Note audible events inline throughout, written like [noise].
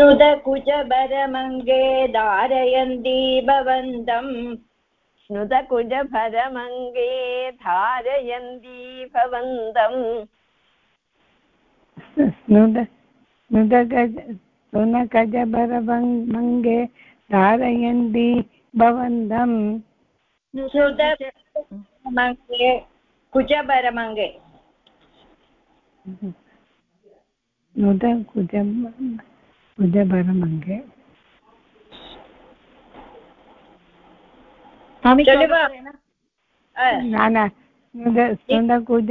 स्नुतकुचभरमङ्गे धारयन्ती भवन्तम् स्नुतकुजभरमङ्गे धारयन्ती भवन्तम् स्नुत स्नुतगज सुनकजभरमङ्गे धारयन्ती भवन्तम् स्नुतमङ्गे कुचभरमङ्गे नुत कुजभरमङ्गे स्नुदकुज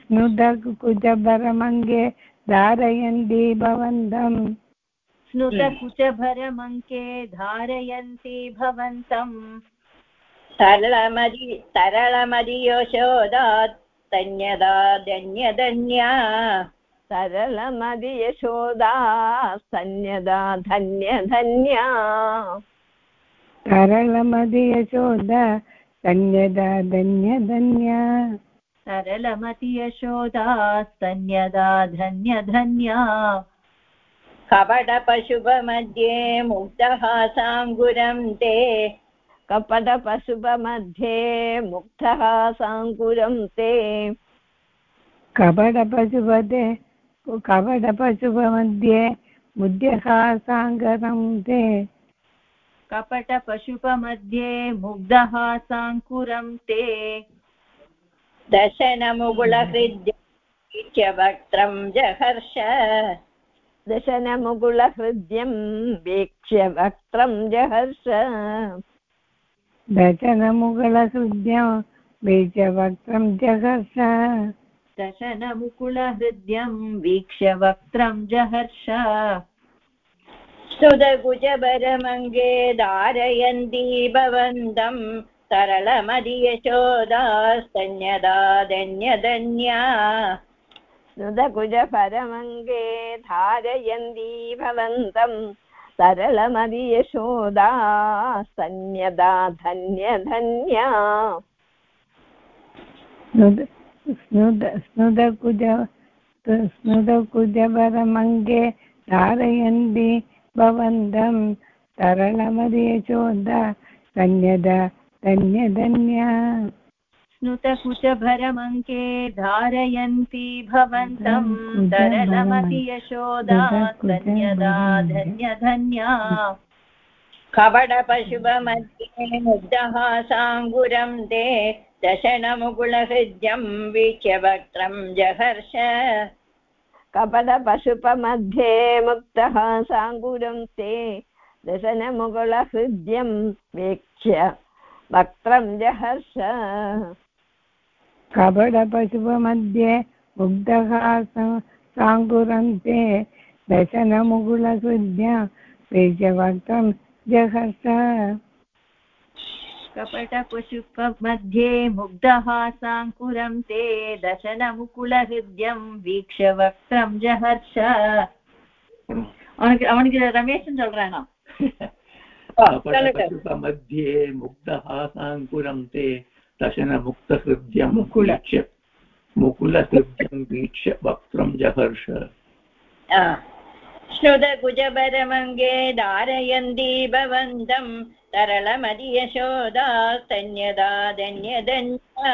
स्नुदकुजभरमङ्गे धारयन्ति भवन्तम् स्नुतकुचभरमङ्के धारयन्ति भवन्तम् सरलमदि सरलमदियोशोदात् तन्यदा धन्यधन्या सरलमदियशोदा सन्यदा धन्यधन्या सरलमदियशोद सन्यदा धन्यधन्या सरलमतियशोदा स्तन्यदा धन्यधन्या कपटपशुपमध्ये मुग्धः साङ्गुरं ते। कपटपशुपमध्ये मुग्धः साङ्कुरं ते। कपटपशुपदे कपटपशुपमध्ये मुद्यः ते कपटपशुपमध्ये मुग्धः साङ्कुरं ते दशनमुकुलहृद्य वक्त्रं जहर्ष। दशनमुकुलहृद्यं वीक्ष्य वक्त्रं जहर्ष। दशनमुकुलहृद्यं वीक्ष्य वक्त्रं जहर्ष। दशनमुकुलहृद्यं वीक्ष्य वक्त्रं जहर्ष। सुदकुजभरमङ्गे धारयन्ती भवन्तम् सरलमदियशोदास्तन्यदा धन्यधन्या स्नुतकुजपरमङ्गे धारयन्ती भवन्तं सरलमदियशोदा सन्यदा धन्यधन्या स्नुतकुज स्नुतकुजपरमङ्गे धारयन्ति भवन्तं सरलमदियशोदा सन्यदा धन्यधन्या। स्नुतकुचभरमङ्के धारयन्ति भवन्तं तरलमति यशोदा धन्यदा धन्यधन्या। कपटपशुभमध्ये मुग्धः साङ्गुरं ते दशनमुकुलहृद्यं वीक्ष्य वक्त्रं जहर्ष। कपटपशुपमध्ये मुक्तः साङ्गुरं ते दशनमुकुलहृद्यं वीक्ष्य वक्त्रं जहर्ष। कपटपशुपमध्ये मुग्धः साङ्कुरन्ते दशनमुकुलसुद्ध्या बीजवक्त्रं जहर्ष। कपटपशुपमध्ये मुग्धः साङ्कुरं ते दशनमुकुलहृद्यं वीक्ष्य वक्त्रं जहर्ष அவனுக்கு அவனுக்கு ரமேஷன் சொல்றேன் நான் मध्ये मुग्धः साङ्कुरं ते दशनमुक्तहृद्यं वीक्ष्य मुकुलहृद्यं वीक्ष्य वक्त्रं जहर्ष श्रुतकुजपरमङ्गे धारयन्ती भवन्तं तरलमदियशोदा स्तन्यदा धन्यधन्या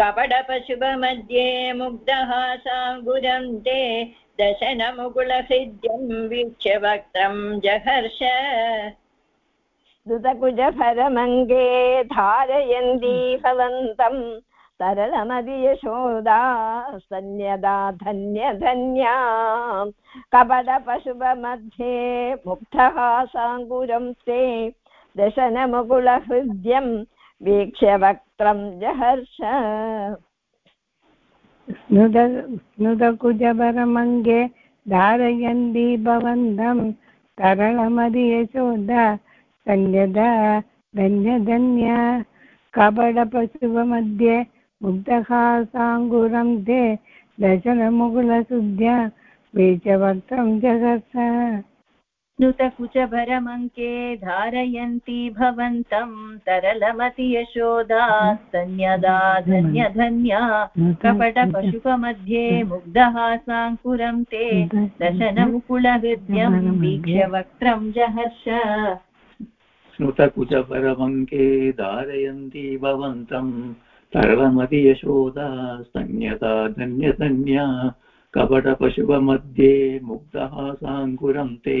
कपटपशुभमध्ये मुग्धः साङ्गुरं ते दशनमुकुलहृद्यं वीक्ष्य वक्त्रं जहर्ष। दुतकुजफलमङ्गे धारयन्ती भवन्तं सरलमदियशोदा सन्यदा धन्यधन्या कपटपशुभमध्ये मुग्धः साङ्गुरं ते दशनमुकुलहृद्यं वीक्ष्य वक्त्रं जहर्ष। स्नुद स्नुदकुजपरमङ्गे धारयन्ती भवन्तं तरलमदियशोदा सन्यदा धन्यधन्या। कपटपशुवमध्ये मुग्धः साङ्गुरं ते दशनमुकुलशुद्ध्या बीजवक्त्रं जगत्स स्नुतकुचभरमङ्के धारयन्ती भवन्तं तरलमति यशोदा स्तन्यदा धन्यधन्या कपटपशुपमध्ये मुग्धहासाङ्कुरं ते दशनमुकुलहृद्यं वीक्ष्य वक्त्रं जहर्ष। स्नुतकुचपरमङ्के धारयन्ती भवन्तम् सरलमति यशोदा स्तन्यता धन्यधन्या कपटपशुपमध्ये मुग्धहासाङ्कुरं ते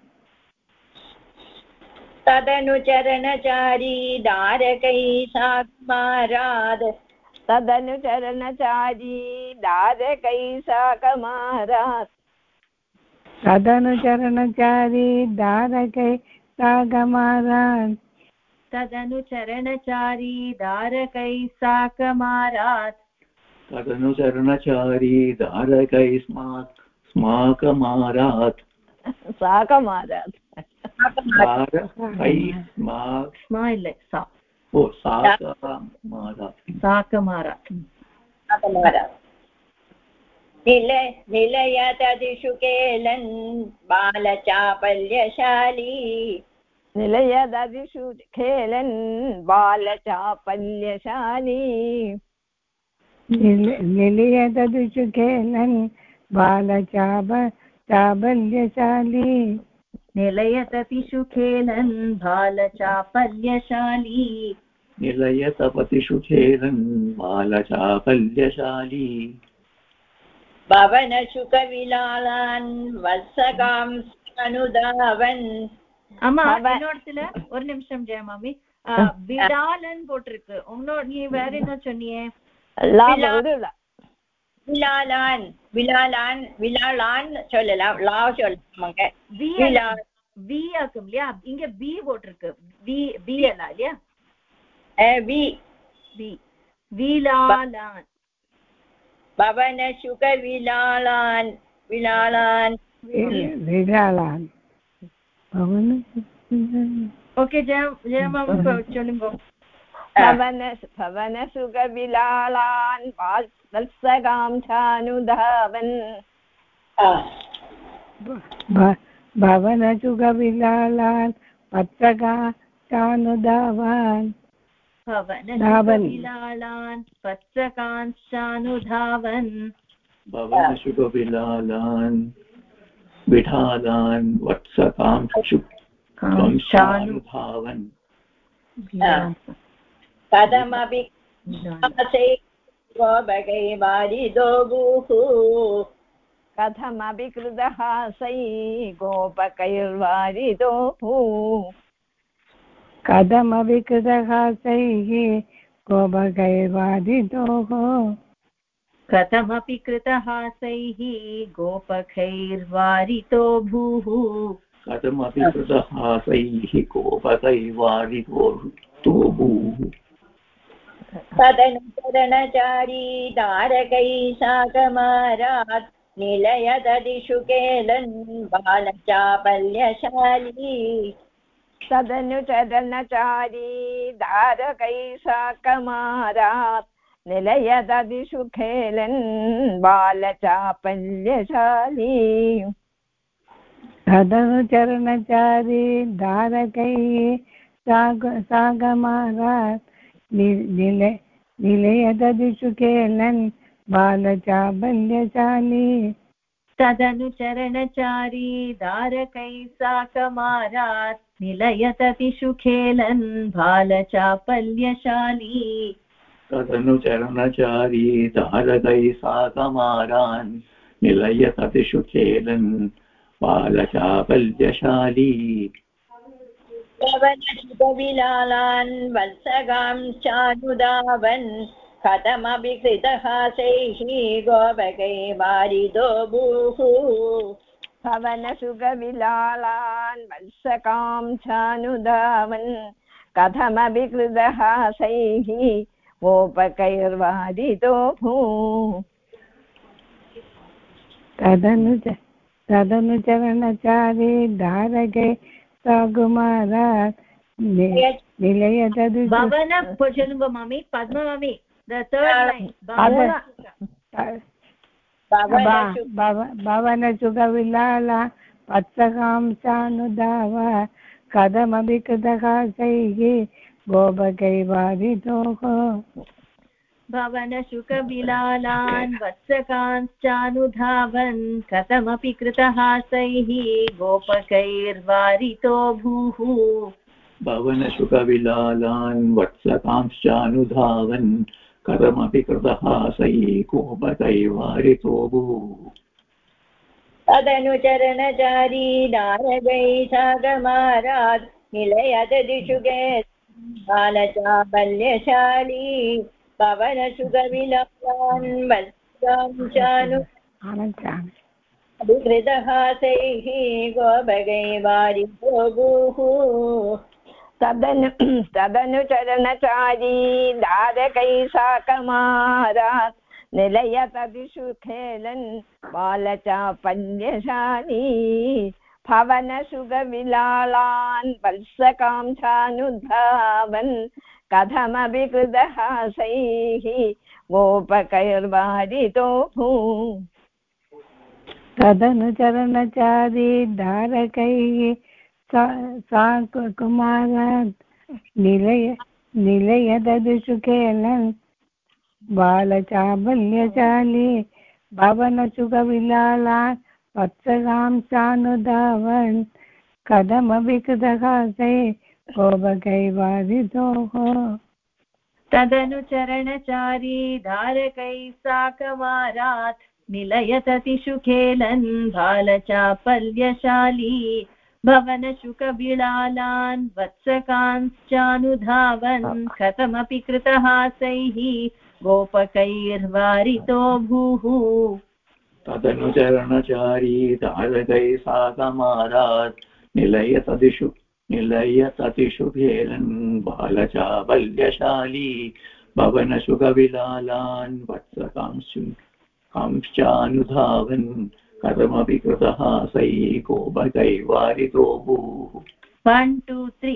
तदनुचरणचारी दारकै साक्माराद्। तदनुचरणचारी दारकै साकमारात् तदनुचरणचारी दारकै सागमारान् तदनुचरणचारी दारकैः साकमारात् तदनुचरणचारी धारकै स्माक् स्माकमारात् साकमारात् धारकै स्माक् स्मा இல்ல சா ओ साकमारात् साकमारात् निल निलयतदिषु केलन् बालचापल्यशाली निलयददिषु खेलन् बालचापल्यशाली निलयदुषु खेलन् बालचाब चाबल्यशाली निलयततिषु खेलन् बालचापल्यशाली निलयतपतिषु खेलन् बालचापल्यशाली भवनशुकविलालान् वत्सकां अनुदावन् ஆமா அவ- இன்னொருத்துல ஒரு நிமிஷம் ஜெயமாமி ஆ, விடாலன் போட்டிருக்கு உன்னோட நீ வேற என்ன சொன்னியே விழாலான் விழாலான் விழாலான் சொல்லலாம் லா சொல்லலாமாங்க விழா வி ஆக்கும் இல்லையா இங்க வி போட்டிருக்கு வி வி அல்லா இல்லையா வி வி விழாலான் பவன சுக விழாலான் விழாலான் விழாலான் பவன ஓகே ஜெயம் ஜெயமாவும் சொல்லுங்க भवन भवनसुखविलालान् वाल्- वत्सकां चानुधावन्। भवनसुखविलालान् पत्रका चानुधावान्। धावन्। भवनविलालान् पत्सकांश्चानुधावन् धावन् कथमपि कासे गोपकै वारिदो भूः कथमपि कृतहासै गोपकैर्वारितो भूः कथमविकृतहासैः गोपकैर्वादितोः कथमपि कृतहासैः गोपखैर्वारितो भूः कथमपि कृतहासैः गोपकैवारितो भूः तदनुचरणचारी तारकै साकमारात् निलयददिषु केलन् बालचापल्यशाली। तदनुचरणचारी धारकै साकमारात् निलयददिषु खेलन् बालचापल्यशाली। तदनुचरणचारी धारकैः साग सागमारात् नि- निल निलयददिषु केलन् बालचाबल्यशाली तदनुचरणचारी दारकैः साकमारात् निलयततिषु खेलन् बालचापल्यशाली तदनुचरणचारी धारकै साकमारान् निलयततिषु खेलन् बालचापल्यशाली पवनशुभविलालान् वत्सगां चानुदावन् कथमपि कृतहासैः गोपकै वारिदो भूः। पवनसुखविलालान् वत्सकां चानुधावन् कथमपि कृतहासैः गोपकैर्वादितो भू। तदनुच तदनुचरणचारी धारके साकुमारात् निलयतदु भवन line Padma. Bhavana भवनसुखविलाला पत्सकांशानुधाव कथमपि कृतहासैः गोपकैवादितोः भवनशुकविलालान् वत्सकांश्चानुधावन् कथमपि कृतहासैः गोपकैर्वारितो भूः। भवनशुकविलालान् वत्सकांश्चानुधावन् कथमपि कृतहासैः कोपकैवारितो भूः। तदनुचरणचारी नारगै सागमारात् निलयत दिशुगे बालचाबल्यशाली अभिकृतहासैः गोभगैवारितो भूः तदनु तदनुचरणचारी दारकै साकमारात् निलयतदिषु खेलन् बालचापल्यशाली। भवनसुगविलालान् वत्सकांशानुधावन् कथमपि कृतहासैः गोपकैर्वारितो भू। तदनुचरणचारी धारकैः सा कुमारात् निलय निलयददिषु केलन् बालचाबल्यशाली भवनसुखविलालान् वत्सकांशानुधावन् कथमपि कृतहासे गोपकैवादितोः। तदनुचरणचारी धारकैः साकमारात् निलयततिषु बालचापल्यशाली भवनशुकबिडालान् वत्सकांश्चानुधावन् कथमपि कृतहासैः गोपकैर्वारितो भूः। तदनुचरणचारी साकमारात् निलयतदिषु निलयततिषु खेलन् बालचाबल्यशाली भवनशुकविलालान् वत्सकांशु कांश्चानुधावन् कथमपि कृतः सै गोपकैवारितो भूः वन् टु त्री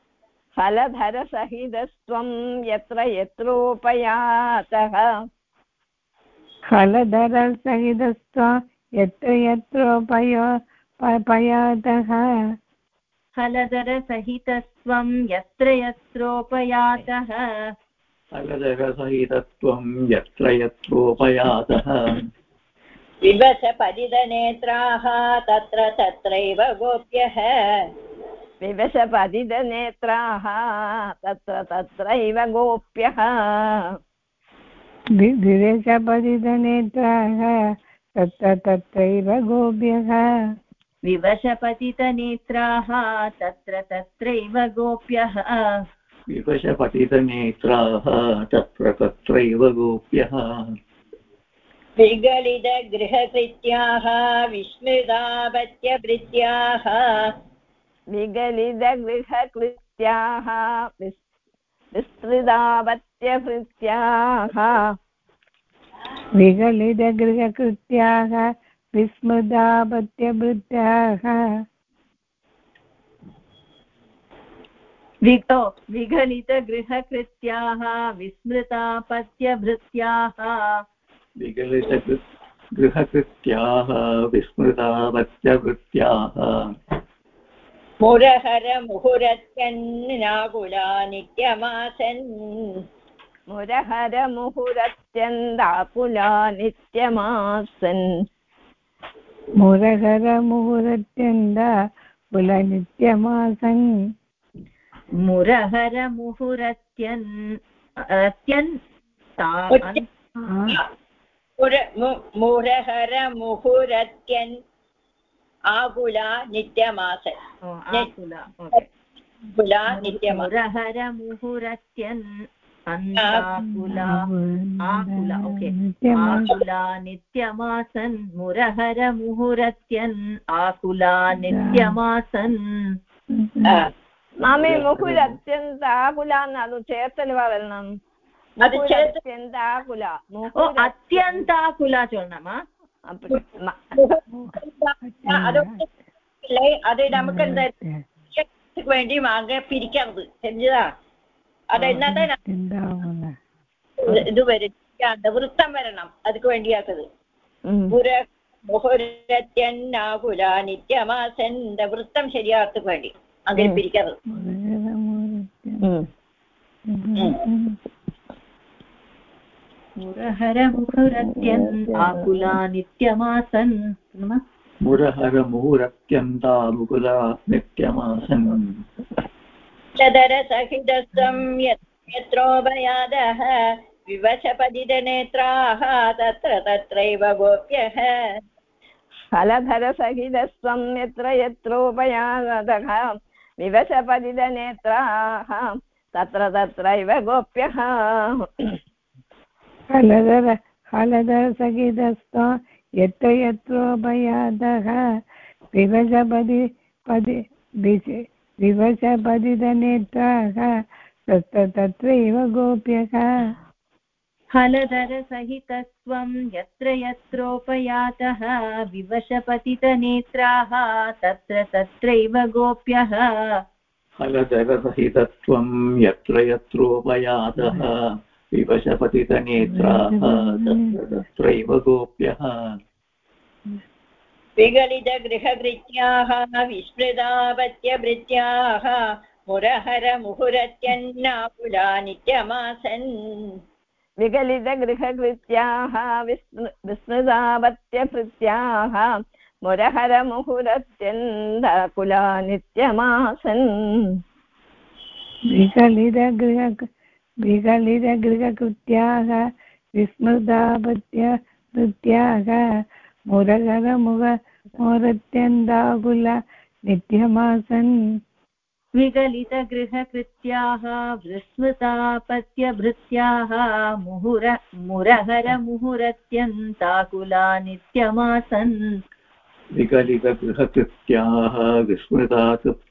फलधरसहितस्त्वं यत्र यत्रोपयातः। फलधरसहितस्त्व यत्र यत्रोपयो पयातः। फलधरसहितस्त्वं यत्र यत्रोपयातः। फलदरसहितत्वं यत्र यत्रोपयातः। विवशपदिदनेत्राः तत्र तत्रैव गोप्यः। विवशपतितनेत्राः तत्र तत्रैव गोप्यः। विवेशपतितनेत्राः तत्र तत्रैव गोप्यः। विवशपतितनेत्राः तत्र तत्रैव गोप्यः। विवशपतितनेत्राः तत्र तत्रैव गोप्यः। विगलितगृहकृत्याः विस्मृतापत्यभृत्याः विगलितगृहकृत्याः विस् विस्तृतावत्यभृत्याः विगलितगृहकृत्याः विस्मृतापत्यभृत्याः विगो विगलितगृहकृत्याः विस्मृतापत्यभृत्याः विगलितगृ गृहकृत्याः विस्मृतावत्यवृत्याः मुरहरमुहुरत्यन्नाकुला नित्यमासन् मुरहरमुहुरत्यन्दाकुला नित्यमासन् मुरहरमुहुरत्यन्द कुलनित्यमासन् मुरहरमुहुरत्यन् अत्यन्ता मुरहर मुहुरत्यन् आकुला नित्यमास आकुला ओके कुला नित्यमास मुरहर मुहुरत्यन् अन्ताकुला आकुला ओके आकुला नित्यमासन् मुरहर मुहुरत्यन् आकुला नित्यमासन् മാമി മുകുൽ അത്യന്ത ആകുല എന്നാണ് ചേർത്തല് പറയണം അത് അതൊക്കെ അത് നമുക്ക് എന്താ വേണ്ടി വാങ്ങ പിരിക്കരുത് ചെഞ്ചതാ അത് എന്നാ ഇത് വരും വൃത്തം വരണം. അതുക്ക് വേണ്ടിയാത്തത്. നിത്യമാസന്റെ വൃത്തം ശരിയാത്തക്ക് വേണ്ടി. അങ്ങനെ പിരിക്കാറ് मुहुरहरमुहुरत्यन् आकुला नित्यमासन् मुरहरमुहुरत्यन्ता यत्रोभयादः विवशपदिदनेत्राः तत्र तत्रैव गोप्यः। हलधरसहितस्त्वं यत्र यत्रोपयादः विवशपदिदनेत्राः तत्र तत्रैव गोप्यः। हलधर हलधर सहितस्त्व यत्र यत्रोभयादः विवशपदि पदि विश- विवशपदितनेत्राः तत्र तत्रैव गोप्यः। हलधरसहितस्त्वं यत्र यत्रोपयातः विवशपतितनेत्राः तत्र तत्रैव गोप्यः। फलधरसहितत्वं यत्र यत्रोपयातः। विवशपतितनेत्राः तत्र तत्रैव गोप्यः विगलितगृहभृत्याः विस्मृतापत्यभृत्याः मुरहरमुहुरत्यन्नाकुला नित्यमासन्। विगलितगृहकृत्याः विस्मृ विस्मृतावत्यभृत्याः मुरहरमुहुरत्यन्दाकुला नित्यमासन्। विकलितगृह विकलितगृहकृत्याः विस्मृतापत्य नृत्याः मुरगरमुग मोरत्यन्दाकुल नित्यमासन्। विगलितगृहकृत्याः विस्मृतापत्यभृत्याः मुहुर मुरहरमुहुरत्यन्ताकुला नित्यमासन्। विगलितगृहकृत्याः विकलितगृहकृत्याः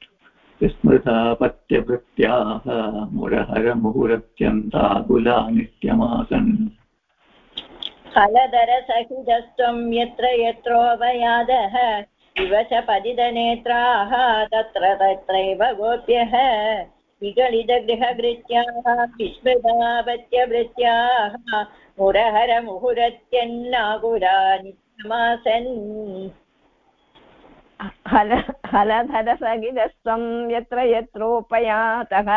विस्मृता विस्मृतापत्यभृत्याः मुरहरमुहुरत्यन्ताकुला नित्यमासन् हलधरसहितस्त्वं यत्र यत्रोभयादः विवशपदितनेत्राः तत्र तत्रैव गोप्यः। विगलितगृहभृत्याः विस्मृतापत्यभृत्याः मुरहरमुहुरत्यन्नाकुला नित्यमासन् हल हलधरसगिरस्त्वं यत्र यत्रोपयातः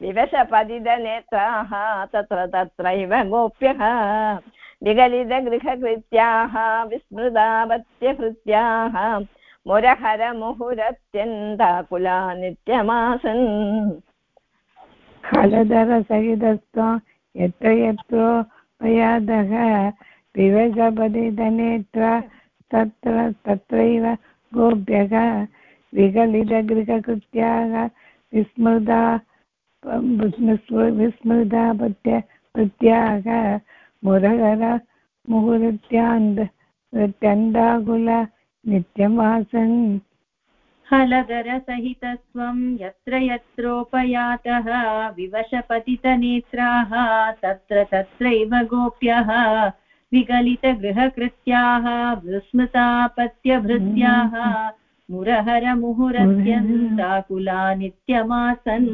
विवशपदितनेत्राः तत्र तत्रैव गोप्यः विगलितगृहकृत्याः विस्मृतापत्यभृत्याः मुरहरमुहुरत्यन्ताकुला नित्यमासन् हलधरसहितस्त्व यत्र यत्रोपयादः विवशपदितनेत्र तत्र तत्रैव गोप्यः विगलितगृहकृत्याः विस्मृता विस्मृतापत्य प्रत्याः मुरहर, मुहुरत्यान्द त्यन्दाकुल नित्यमासन्। यत्र यत्रोपयातः, विवशपतितनेत्राः, तत्र तत्रैव गोप्यः। विगलितगृहकृत्याः विस्मृतापत्यभृत्याः मुरहरमुहुरत्यन्ताकुला नित्यमासन्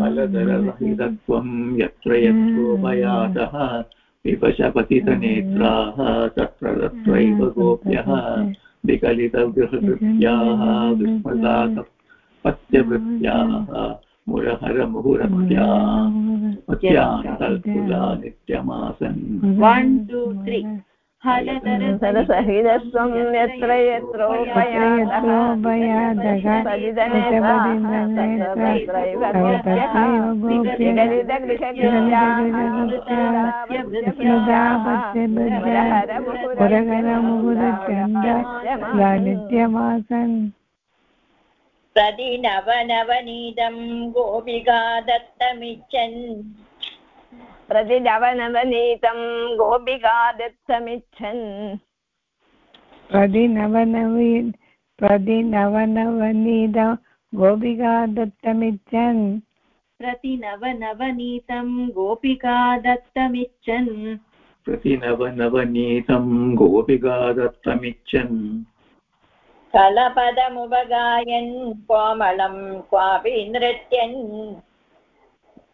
फलधरसहितत्वं यत्र यत्रोपयातः विवशपतितनेत्राः तत्र तत्रैव गोप्यः विकलितगृहकृत्याः विस्मृतापत्यभृत्याः मुरहरमुहुरत्याः नित्यमासन् One, two, three. सरसहितस्त्वं यत्र यत्रोपयादः नित्यमासन् प्रतिनवनवनीतं गोपिका दत्तमिच्छन् प्रतिनवनवनीतं गोपिका दत्तमिच्छन् प्रतिनवनवी प्रतिनवनवनीत गोपिका दत्तमिच्छन् प्रतिनवनवनीतं गोपिका दत्तमिच्छन् प्रतिनवनवनीतं गोपिका दत्तमिच्छन् कलपदमुपगायन् कोमलं क्वापि नृत्यन्।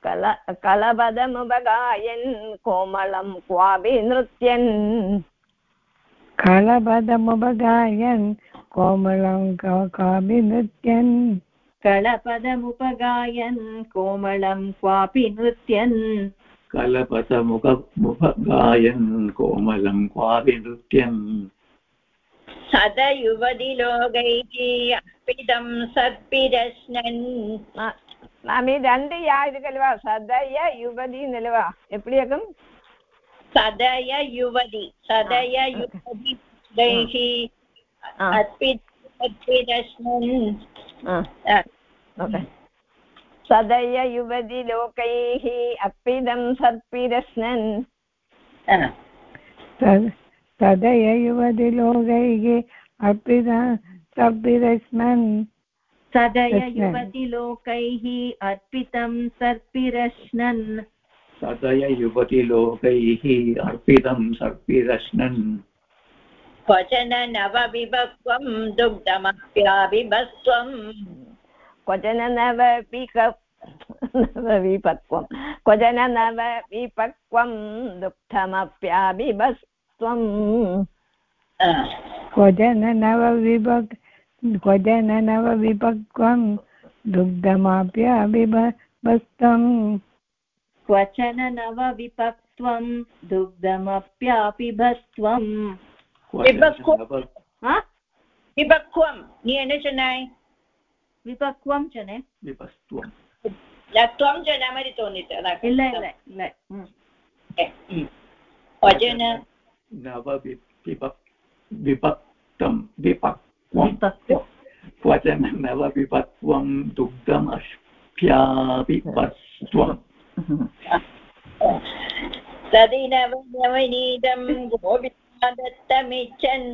कल कलपदमुपगायन् कोमलं क्वापि नृत्यन्। कलपदमुपगायन् कोमलं कापि नृत्यन्। कलपदमुपगायन् कोमलं क्वापि नृत्यन्। कलपतमुखमुपगायन् कोमलं क्वापि नृत्यन्। सद युवतिलोकैः अर्पितं सत्पिरश्नन् மாமி ரெண்டு யா இருக்குல்லவா சதய யுவதி நிலவா எப்படி இருக்கும் सदय युवति सदय युवति दैः अर्पितरश्नन् ஓகே சதய யுவதி லோகைः அப்பிதம் சர்ப்பிரஸ்னன் तदय युवति लोकैः अर्पिता सर्पिरस्मन्। सदय Yes, ma'am. युवतिलोकैः अर्पितं सर्पिरश्नन् सदय युवतिलोकैः अर्पितं सर्पिरश्नन् क्वचन नवविभक्त्वं दुग्धमप्याभिभस्त्वम् क्वचन नवविक नवविपक्वं क्वचन नवविपक्वं त्वं। क्वजन नवविभक् क्वजन नवविभक्वं दुग्धमाप्याभिभस्तं क्वचन नवविभक्त्वं दुग्धमप्यापिभस्त्वं विभक्वं येन जनाय विभक्वं जने विभस्त्वं त्वं जनामरि तोनित ಇಲ್ಲ ಇಲ್ಲ ಇಲ್ಲ ಭಜನ नवविभक् विभक्तं विपक्वं क्वचन नवविभक्वं दुग्धमप्यापिपस्त्वम् तदिनवनीदं गोपिता दत्तमिच्छन्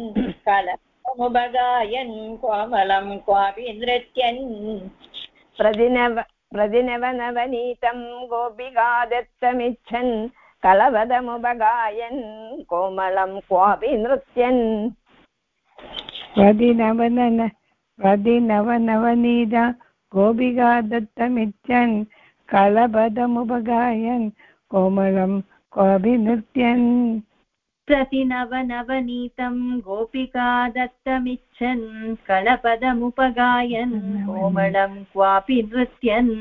कलमुपगायन् कोमलं क्वापि नृत्यन् प्रतिनव प्रतिनवनवनीतं गोपिका दत्तमिच्छन् कलवदमुपगायन् कोमलं क्वापि नृत्यन् प्रतिनवनन प्रतिनवनवनीत गोपिका दत्तमिच्छन् कलबदमुपगायन् कोमलं क्वापि नृत्यन् प्रतिनवनवनीतं गोपिका दत्तमिच्छन् कलपदमुपगायन् कोमलं क्वापि नृत्यन्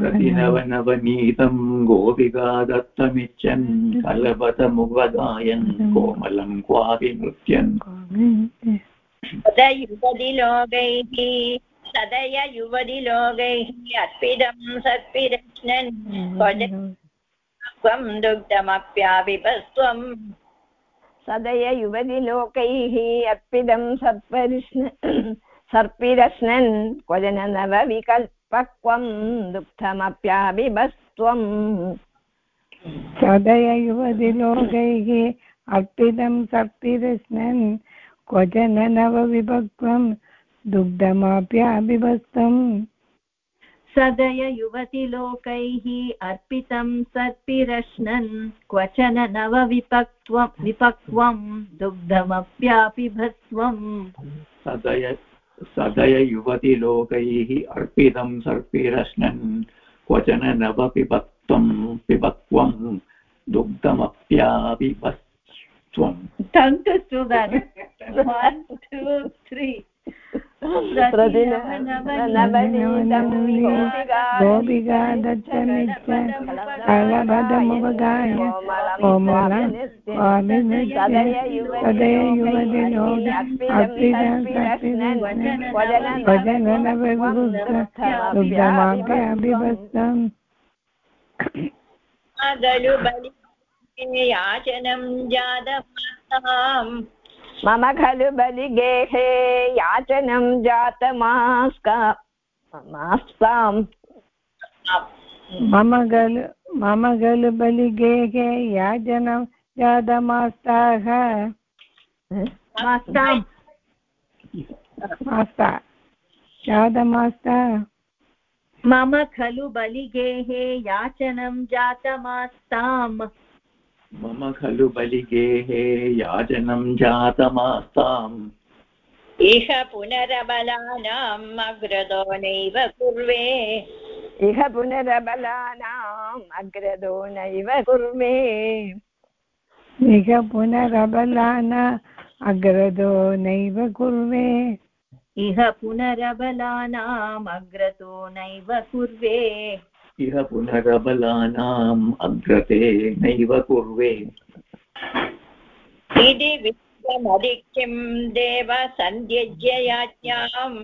प्रतिनवनवनीतं गोपिका दत्तमिच्छन् कलपतमुपगायन् कोमलं क्वापि नृत्यन्। सदयुवतिलोकैः सदय युवतिलोकैः अर्पितं सत्पिरश्नन्। त्वं दुग्धमप्यापिबस्त्वम् सदय युवतिलोकैः अर्पितं सर्परिष्ण सर्पिरश्नन् क्वजन नवविकल्पक्वं दुग्धमप्याभिभस्त्वम्। सदय युवतिलोकैः अर्पितं सर्पिरस्नन् क्वचन नवविभक्त्वं दुग्धमाप्याभिभस्तम् सदय युवतिलोकैः अर्पितं सर्पिरश्नन् क्वचन नवविपक्त्वं विपक्वं दुग्धमप्यापिभस्त्वम् सदय सदय युवतिलोकैः अर्पितं सर्पिरश्नन् क्वचन नवपिबक्त्वं पिबक्त्वं दुग्धमप्यापिबस्त्वम् tongue [laughs] to do that one गोपिका दत्तमिच्छ फलपदमुपगाय कोमलं सदय युवतिनो भजननवृद्धमाभ्यभिवस्तम् खलु बलि याचनं जातमास्ताम् मम खलु बलिगेहे याचनं जातमास्का मास्ताम् मम गलु मम गलु बलिगेहे याचनं जातमास्ताः। मास्ताम्। मास्ता जातमास्ता। मम खलु बलिगेः याचनं जातमास्ताम्। मम खलु बलिगेः याचनं जातमास्ताम्। इह पुनरबलानाम् अग्रदो नैव कुर्वे। इह पुनरबलानाम् अग्रदो नैव कुर्वे। इह पुनरबलान अग्रदो नैव कुर्वे। इह पुनरबलानाम् अग्रतो नैव कुर्वे। इह पुनरबलानाम् अग्रते नैव कुर्वे। इति विश्वमधिक्यं देव सन्ध्यज्य याज्ञाम्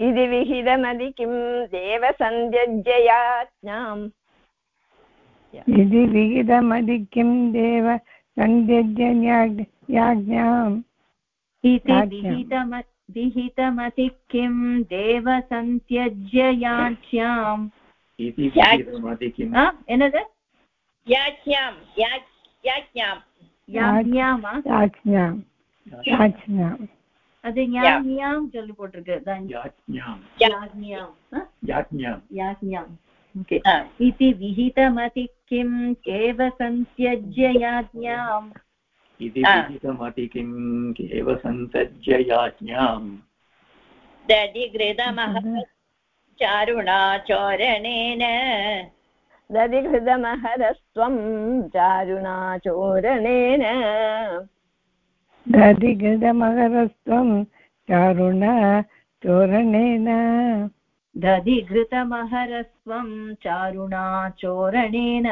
इति विहितमदि किं देवसन्ध्यज्ययाज्ञाम् इति विहितमधिक्यं देव सन्ध्यज्य याज्ञाम् इति याज्ञाम्। विहितम विहितमति किं देवसन्त्यज्य याच्याम् इति विहितमति किम् एनद याज्ञां याज्- याज्ञाम् யாஜ்ஞாம் याज्ञाम् याज्ञाम् அது ஞான்யாம் சொல்லி போட்டிருக்கு தான் याज्ञाम् யாஜ்ஞாம் ஆ? याज्ञाम् याज्ञाम् ओके हा. इति विहितमति किम् एव सन्त्यज्य याज्ञाम् इति आ. विहितमति किम् केव सन्तज्य याज्ञाम् दधिघृतमः चारुणा चोरणेन दधिघृतमहरस्त्वं चारुणाचोरणेन दधिगदमगरस्त्वं चारुण चोरणेन दधिघृतमहरस्त्वम् चारुणा चोरणेन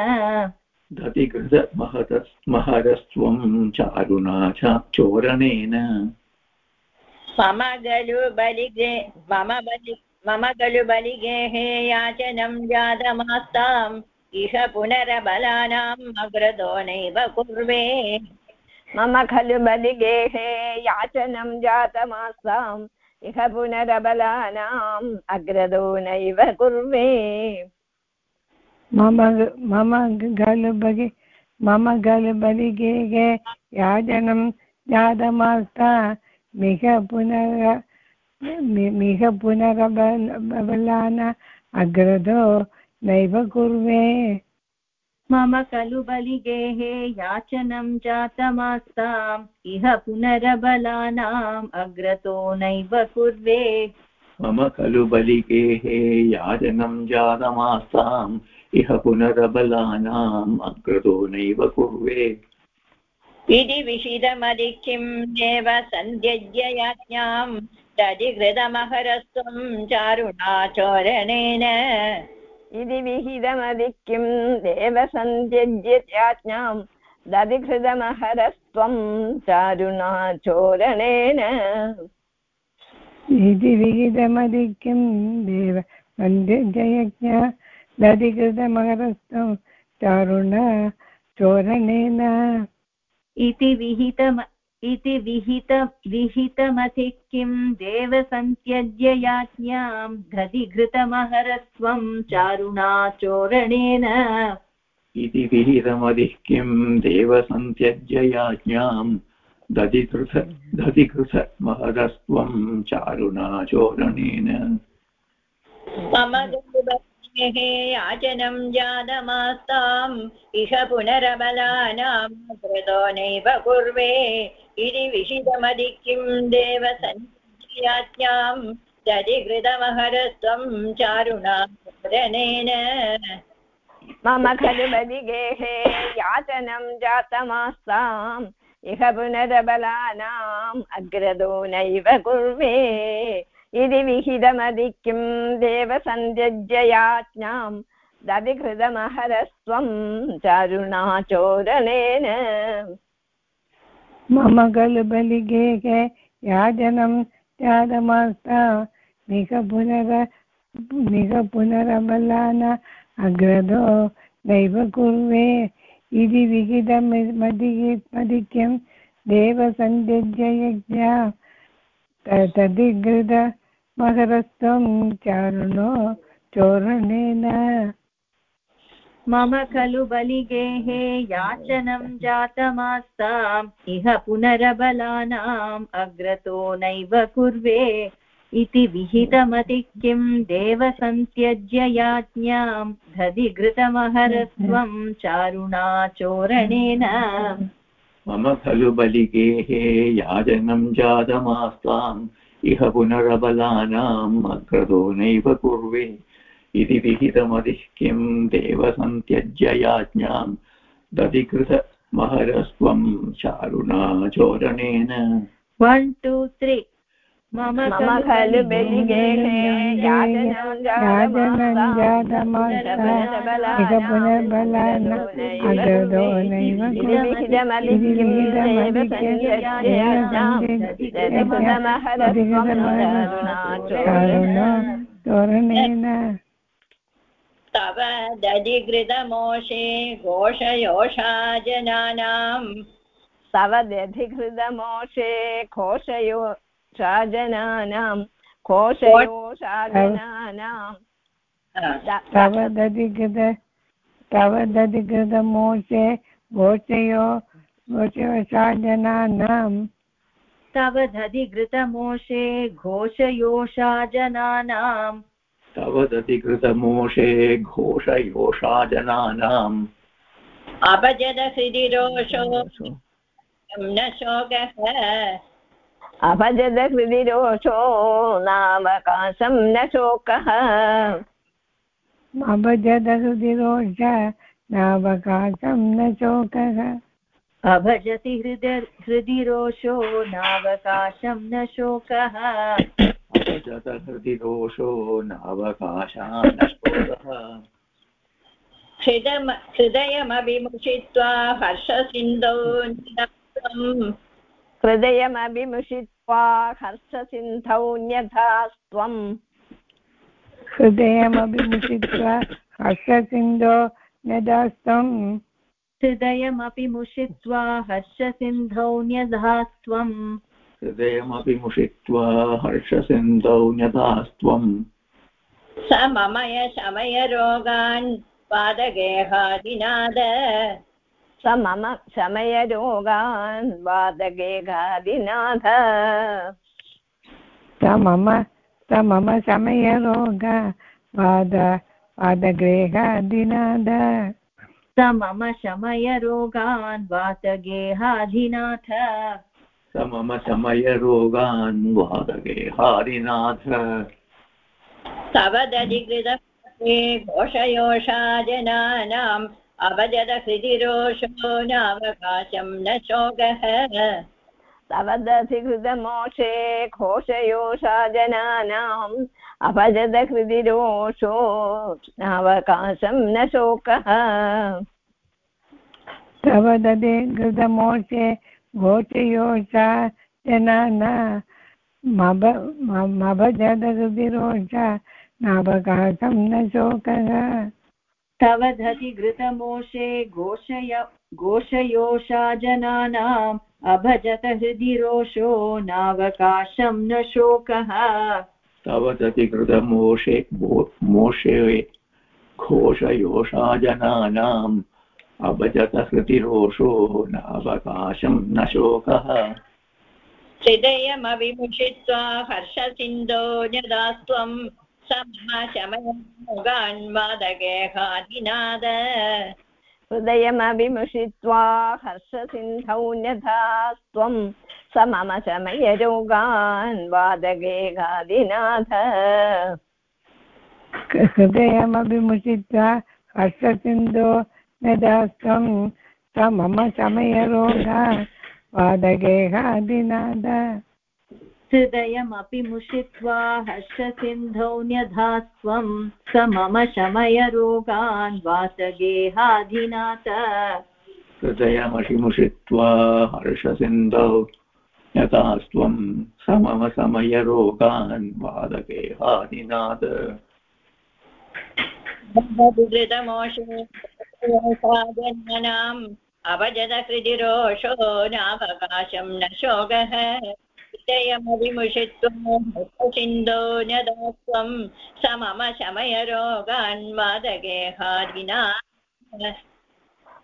दधिघृतमहत महरस्त्वं चारुणा च चोरणेन मम गलु बलिगे मम बलि मम खलु बलिगेः याचनं जातमास्ताम् इह पुनरबलानाम् अग्रदो नैव कुर्वे। मम खलु बलिगेहे याचनं जातमास्ताम् इह पुनरबलानाम् अग्रदो नैव कुर्वे। मम मम गलु बलि मम गलु बलिगे याजनं जातमास्ता मिह पुनर मिह पुनरबलान अग्रदो नैव कुर्वे मम खलु बलिगेः याचनं जातमास्ताम् इह पुनरबलानाम् अग्रतो नैव कुर्वे मम खलु बलिगेः याजनं जातमास्ताम् इह पुनरबलानाम् अग्रतो नैव कुर्वे इति विषिदमधिक्यं देव सन्ध्यज्य याज्ञाम् दधिघृतमहरस्त्वं चारुणा चोरणेन इति विहितमधिक्यं देवसन्त्यज्य याज्ञां दधिघृतमहरस्त्वं चारुणाचोरणेन इति विहितमधिक्यं देव सन्ध्यजयज्ञ दधिकृतमहरस्थं चारुण चोरणेन इति विहितम इति विहित विहितमति किं देवसन्त्यज्य याज्ञाम् दधिघृतमहरस्त्वं चारुणाचोरणेन। इति विहितमधिः किं देवसन्त्यज्य याज्ञाम् दधिकृत महदस्त्वं चारुणा चोरणेन मम गुरुबलेः याचनं जातमास्ताम्, इह पुनरबलानाम् कृतो नैव कुर्वे। इति विषितमधिक्यं देव सन्ध्याज्ञाम् दधिघृतमहरस्त्वं चारुणा चोरणेन मम खलु बलिगेहे याचनं जातमास्ताम्, इह पुनरबलानाम् अग्रदो नैव कुर्वे। इति विहितमधिक्यं देवसन्त्यज्य याज्ञां दधिकृतमहरस्त्वं चारुणाचोरणेन मम खलु बलिगेहे याजनं त्यागमास्ता निख पुनर अग्रदो नैव कुर्वे। इति विहितमधिक्यं देवसन्त्यज्य यज्ञा तदिगृतमहरस्त्वं चारुणो चोरणेन। मम खलु बलिगेहे याचनं जातमास्ताम् इह पुनरबलानाम् अग्रतो नैव कुर्वे। इति विहितमति किं देवसन्त्यज्य याज्ञां दधिघृतमहरस्त्वं चारुणाचोरणेन मम खलु बलिगेहे याजनं जातमास्ताम् इह पुनरबलानाम् अग्रतो नैव कुर्वे। इति विहितमधिः किं देवसन्त्यज्ययाज्ञाम् याज्ञां चारुणा चोरणेन वन् टु त्री मम खलु नैव चोरणेन तव दधिकृतमोषे घोषयोषा जनानाम्। तव दधिकृतमोषे घोषयो शाजनानां घोषयो शाजनानां तव दधिकृत तव दधिकृतमोचे घोषयो घोषयो साजनानां तव दधिघृतमोषे घोषयोषा जनानां तव दधिकृतमोषे घोषयोषा जनानाम् अपजद हृदिरोषो न शोकः अभजद हृदि रोषो नावकाशं न शोकः। अभजद हृदि रोष नावकाशं न शोकः। अभजति हृदय हृदि रोषो नावकाशं न शोकः। हृदि दोषो नावकाशा न शोकः। हृदयमभिमुषित्वा हर्षसिन्धौ हृदयमभिमुषित्वा हर्षसिन्धौ न्यथा त्वम् हृदयमभिमुषित्वा हर्षसिन्धो नदास्तम् हृदयमपि मुषित्वा हर्षसिन्धौ न्यधास्त्वम् हृदयमपि मुषित्वा हर्षसिन्धौ न्यतास्त्वम् स ममय शमयरोगान् पादगेहादिनाद स मम शमयरोगान् वादगेघादिनाथ स मम स मम समयरोग वाद वादगृहादिनाद स मम शमय रोगान् वातगेहाधिनाथ स मम समयरोगान् वादगेहारिनाथ तव दधिकृतपत्रे घोषयोषा जनानाम् अभजद हृदि रोषो नावकाशं न शोकः। घोषयोषा जनानाम् अपजद हृदि रोषो नावकाशं न शोकः। तव ददे घोचयोषा जनान नावकाशं न शोकः। तव धति घृतमोषे घोषय घोषयोषा जनानाम् अभजत हृदि रोषो नावकाशं न शोकः। तव दधिकृतमोषे मोषे घोषयोषा जनानाम् अभजत हृतिरोषो नावकाशं न शोकः। हृदयमभिमुषित्वा हर्षसिन्धो न्यदास्त्वं स मम शमयोगान् वादगेहादिनाद हृदयमभिमुषित्वा हर्षसिन्धौ न्यथा त्वं स मम शमयरोगान् हृदयमभिमुषित्वा हर्षसिन्धो नदास्त्वं स मम समयरोग पादगेहादिनाद हृदयमपि मुषित्वा हर्षसिन्धौ न्यधास्त्वं स मम शमय रोगान् वासगेहाधिनाथ। हृदयमशिमुषित्वा हर्षसिन्धौ यथास्त्वं समम समयरोगान् वादकेहानिनाद जनानाम् अभजत हृदि रोषो नावकाशं न शोकः। हृदयमभिमुषित्वसिन्धो न्यदास्त्वं स मम शमयरोगान् वादगेहादिना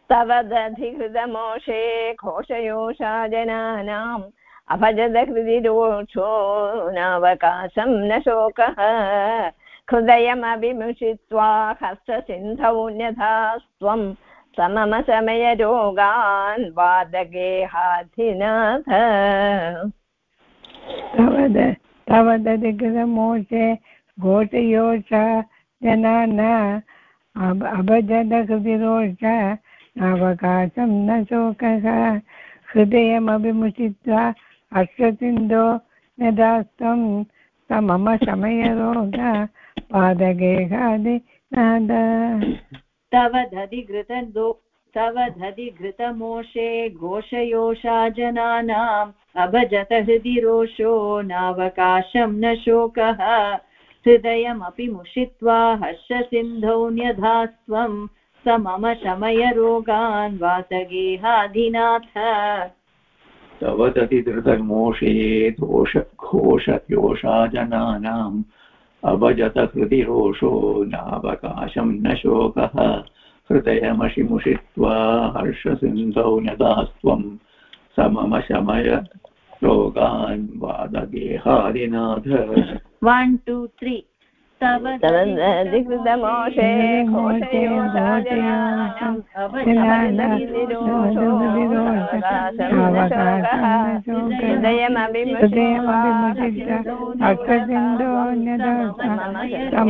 तव दधिहृतमोषे घोषयोषा जनानाम् अभजद हृदि रोषो नावकाशं न शोकः। हृदयमभिमुषित्वा हस्तसिन्धौ न्यथास्त्वं स मम समयरोगान् वादगेहाधिनाथ। तव द- तव दधिकृतमोषे घोषयोष जनान, अभ- अभजद न शोकः हृदयमभिमुषित्वा स मम शमयरोग पादगेहादिनाद तव दधिघृतदो तव घोषयोषा जनानाम् अभजत हृदि रोषो नावकाशं न शोकः। हृदयमपि मुषित्वा हर्षसिन्धौ न्यधास्त्वं स मम शमय रोगान् वातगेहाधिनाथ तव दतिधृतमोषे दोष घोषयोषा जनानाम् अभजत हृदि रोषो नावकाशं न शोकः। हृदयमशिमुषित्वा हर्षसिन्धौ न्यदास्त्वं स मम शमय रोगान् वादगेहादिनाथ वन् टु त्री स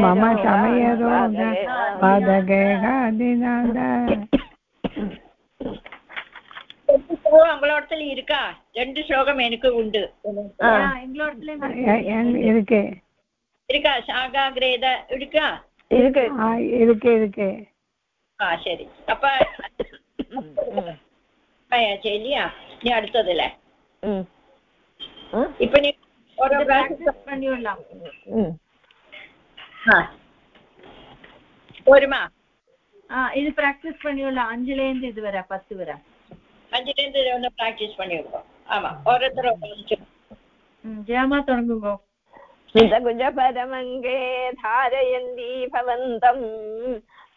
मम शमयरोग पादगेहादिनाद ரெண்டு ஸ்லோகம் உங்களோடத்துல இருக்கா ரெண்டு ஸ்லோகம் எனக்கு உண்டு எங்களோட இருக்கு இருக்கா சாகா கிரேத இருக்கா இருக்கு ஆ, இருக்கு இருக்கு ஆ சரி அப்ப ஆயாச்சு இல்லையா நீ அடுத்ததுல ம். ம். இப்ப நீ ஒரு practice பண்ணிவிடலாம் ம். ஆ. போருமா ஆ இது practice பண்ணிவிடலாம் அஞ்சுல இருந்து இது வரை பத்து வரை அஞ்சுல இருந்து இதை ஒண்ணு பிராக்டிஸ் பண்ணிருக்கோம் ஆமா ஒருத்தர் உட்காந்து ம், ஜெயமா தொடங்குங்க स्मितकुजपरमङ्गे धारयन्ती भवन्तम्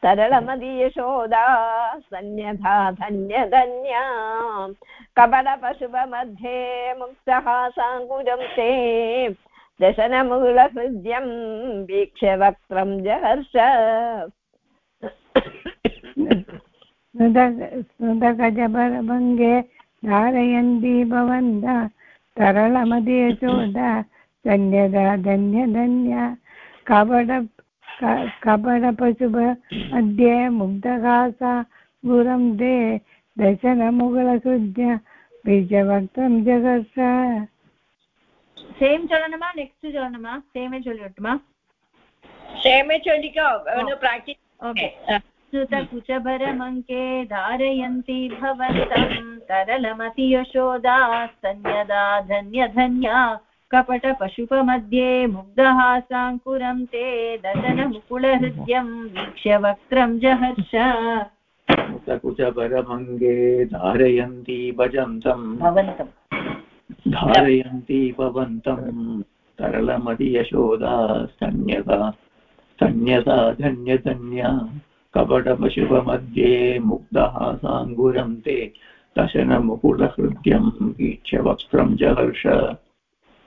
सरलमदीयशोदा सन्यथा धन्यधन्या कपटपशुपमध्ये मुक्तः साङ्कुजं ते दशनमूलहृद्यं वीक्ष्य वक्त्रं जहर्ष स्मृतगजबरभङ्गे धारयन्ती भवन्त तरलमदेशोद धन्यदा धन्यधन्य कपट क- कपटपशुभ मध्ये मुग्धहासा गुरं ते दशनमुगलकृत्य बीजभक्तं जगर्ष சேம் சொல்லணுமா நெக்ஸ்ட் சொல்லணுமா சேமே சொல்லிவிட்டுமா சேமே சொல்லிக்கோ ஒன்னு பிராக்டிஸ் ஓகே सुतकुचभरमङ्के धारयन्ति भवन्तं तरलमतियशोदा स्तन्यदा धन्यधन्या कपटपशुपमध्ये मुग्धहासाङ्कुरं ते दशनमुकुलहृद्यं वीक्ष्य वक्त्रं जहर्ष। कुचपरभङ्गे धारयन्ती भजन्तम् भवन्तम् धारयन्ती भवन्तं तरलमतियशोदा स्तन्यता स्तन्यता धन्यधन्या कपटपशुपमध्ये मुग्धः साङ्गुरं ते दशनमुकुलहृद्यं वीक्ष्य वक्त्रं जहर्ष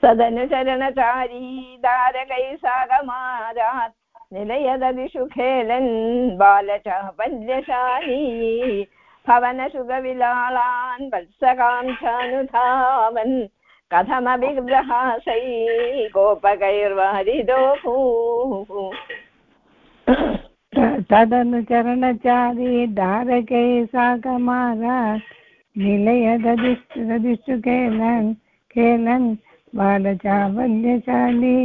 सदनुचरणचारी दारकै सागमारात् निलयददिषु खेलन् बालचापल्यशाली भवनसुगविलालान् वत्सकांक्षानुधावन् कथमभिग्रहासै गोपकैर्वारिदो तदनुचरणचारी धारकै साकमारात् निलयदधिष्ठु केलन् केलन् बालचावल्यशाली,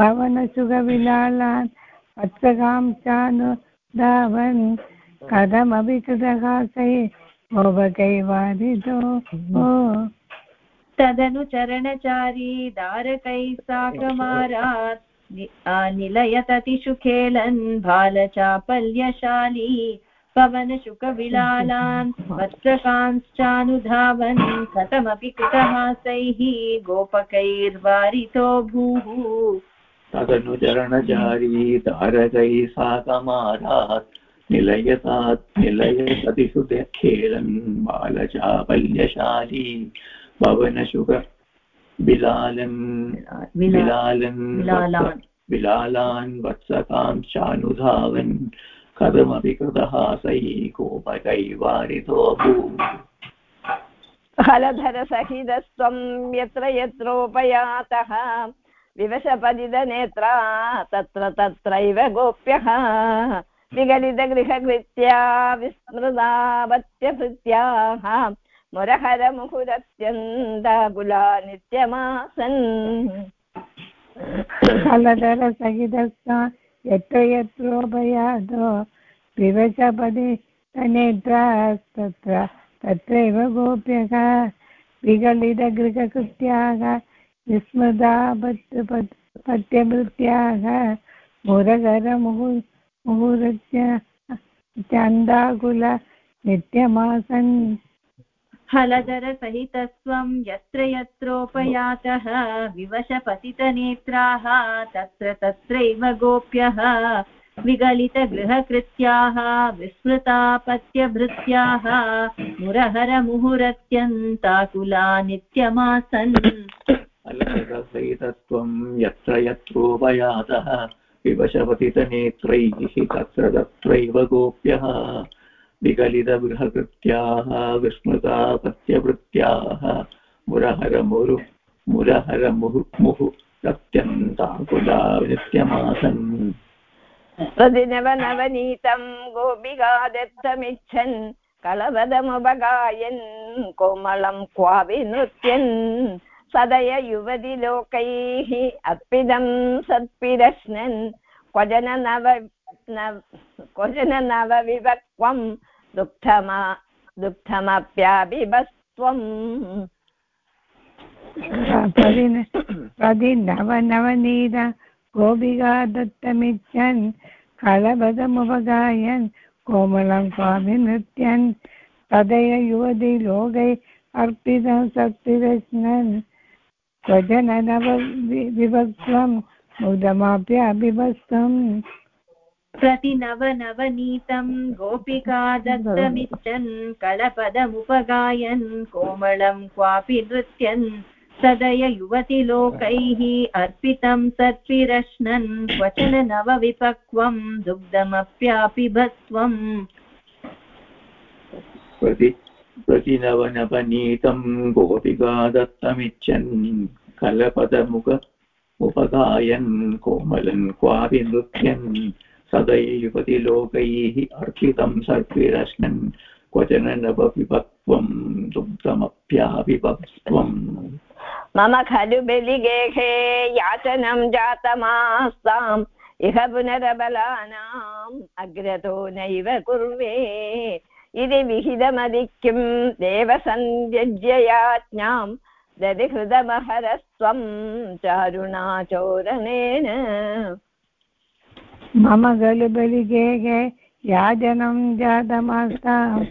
भवनसुखविलालान् वत्सकां चानुधावन् कथमपि कृतहासै भोगकैवादितो तदनुचरणचारी दारकैः साकमारात् निलयततिषु खेलन् बालचापल्यशाली पवनशुकविलालान् वत्सकांश्चानुधावन् कथमपि कृतहासैः, गोपकैर्वारितो भूः। तदनुचरणचारी तारकैः साकमारात् निलयतात् निलयसतिषु खेलन् बालचापल्यशाली पवनशुक बिलालन् बिलालन् बिलालान्। वत्सकांश्चानुधावन् कथमपि कृतहासै कोपकैवारितो भूः हलधरसहितस्त्वं यत्र यत्रोपयातः। विवशपदिदनेत्रा तत्र तत्रैव गोप्यः। विगलितगृहकृत्या विस्मृतावत्यभृत्याः मुरहरमुहुरत्यन्ताकुला नित्यमासन् फलधरसहितस्ता यत्र यत्रोपयातो विवशपदे नेत्रास्तत्र तत्रैव गोप्यः। विगलितगृहकृत्याः विस्मृता मुरगरमुहु मुहुरस्य चन्दाकुल नित्यमासन् हलधरसहितस्त्वं यत्र यत्रोपयातः विवशपतितनेत्राः, तत्र तत्रैव गोप्यः, विगलितगृहकृत्याः, विस्मृतापत्यभृत्याः मुरहरमुहुरत्यन्ताकुला नित्यमासन् अलसहितत्वं यत्र यत्रोपयातः विवशपतितनेत्रैः, तत्र तत्रैव गोप्यः। विगलितबृहकृत्याः विस्मृता पत्यवृत्त्याः मुरहरमुरु मुरहरमुहु मुहु प्रत्यन्ताकुला नित्यमासन् प्रतिनवनवनीतं गोपिकादत्तमिच्छन्, कलवदमुपगायन्, कोमलं क्वापि नृत्यन्। सदय युवति लोकैः अर्पितं सत्पिरश्नन् क्वचन नव नव क्वचन नवविभक्वं दुग्धमा दुग्धमप्याभिभस्त्वम् प्रतिन प्रतिनवनवनीत गोपिका दत्तमिच्छन् कलपदमुपगायन् कोमलं स्वामि नृत्यन् तदय युवति लोकै अर्पितं शक्तिरश्नन् क्वचन नव वि- विभक्त्वं मुदमाप्याभिभस्तम् प्रतिनवनवनीतं गोपिका दत्तमिच्छन् कलपदमुपगायन् कोमलं क्वापि नृत्यन् सदय युवतिलोकैः अर्पितं सत्विरश्नन् क्वचन नवविपक्वं दुग्धमप्यापिभस्त्वम् प्रति प्रतिनवनपनीतं गोपिका दत्तमिच्छन् कलपदमुख उपगायन् कोमलन् क्वापि नृत्यन् सदैयुपतिलोकैः अर्पितं सर्पिरश्नन् क्वचन नवविभक्त्वं दुग्धमप्यापिपक्त्वम् मम खलु बलिगेहे याचनं जातमास्ताम्, इह पुनरबलानाम्, अग्रतो नैव कुर्वे। इति विहितमधिक्यं देवसन्त्यज्य याज्ञां दधिहृदमहरस्त्वं चारुणाचोरणेन। मम खलु बलिगेहे याजनं जातमास्तां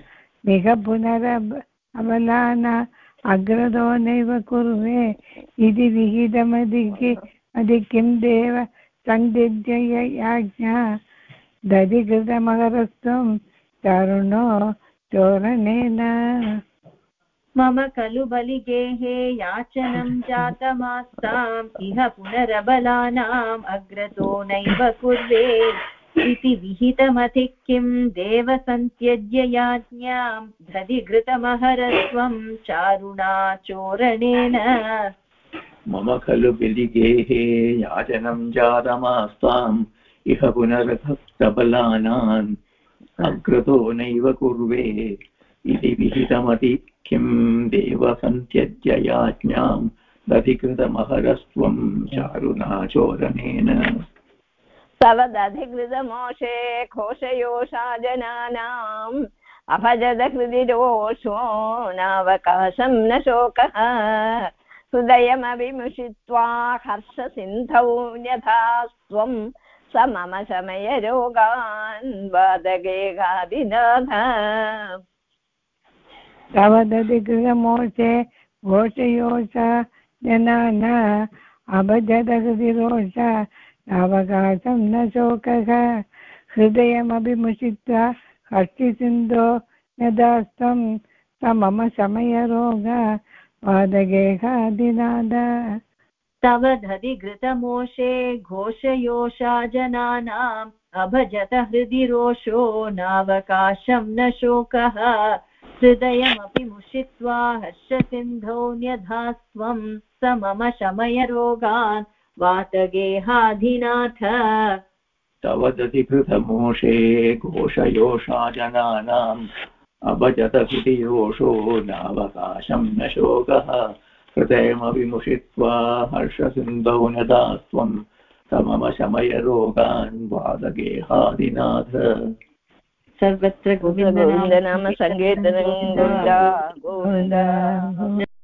मिह पुनरब अबलान अग्रतो नैव कुर्वे। इति विहितमधिकि, अधिकिं देव सन्दिद्य याज्ञा। दधिकृतमकरस्त्वं तरुणो चोरणेन मम खलु बलिगेहे याचनं [laughs] जातमास्ताम् इह पुनरबलानाम् अग्रतो नैव कुर्वे। इति विहितमधिक्यं देवसन्त्यज्य याज्ञां दधिघृतमहरस्त्वं चारुणाचोरणेन। मम खलु बिलिगेः याचनं जातमास्ताम् इह पुनरभक्तबलानान् अग्रतो नैव कुर्वे। इति विहितमति किं देवसन्त्यज्य याज्ञां दधिकृतमहरस्त्वं चारुणाचोदनेन तवदधिकृतमोषे घोषयोषा जनानाम् हृदि नावकाशं न शोकः। हृदयमभिमुषित्वा हर्षसिन्धौ यथा त्वं स मम शमयरोगान् वादगेहादिनाथ दधिकृतमोषे घोषयोष जनान अभजदहृदिरोष अवकाशं न शोकः, हृदयमभिमुषित्वा हर्षिसिन्धो यदास्तं स मम शमयरोग वादगेहादिनाद तव दधिघृतमोषे घोषयोषा जनानाम् अभजत हृदि रोषो नावकाशं न शोकः। हृदयमपि मुषित्वा हर्षसिन्धौ न्यधास्त्वं स मम शमय रोगान् वातगेहाधिनाथ। तव दधिकृतमोषे घोषयोषा जनानाम्, अभजत हृदियोषो नावकाशं न शोकः। हृदयमविमुषित्वा हर्षसिन्धौ नदा त्वं स मम शमयरोगान् वादगेहादिनाथ सर्वत्र गोविन्दनाम सङ्कीर्तनं गोविन्द गोविन्द